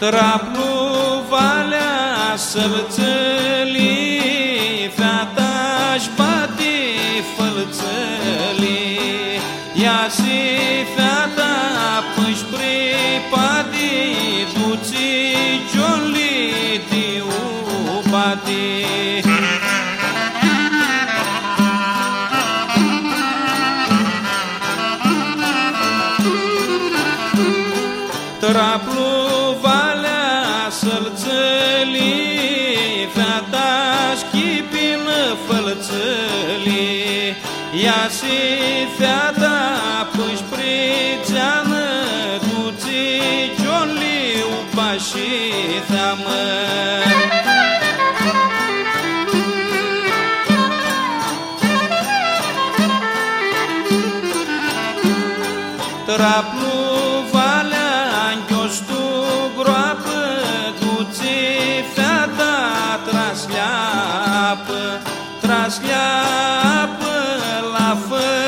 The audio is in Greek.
Τραπλού valea sălțăli Feata-și bate fălțăli Ia si feata pânși pripadi Duți joli diu bati Traplu Για σύνθετα που σπρίτσανε κουτσί κι όλοι ουπασί θα. Τραπλού βάλαν κι του γκροάπε κουτσί θα τα τρασλιάπε, τρασλιάπε. fama.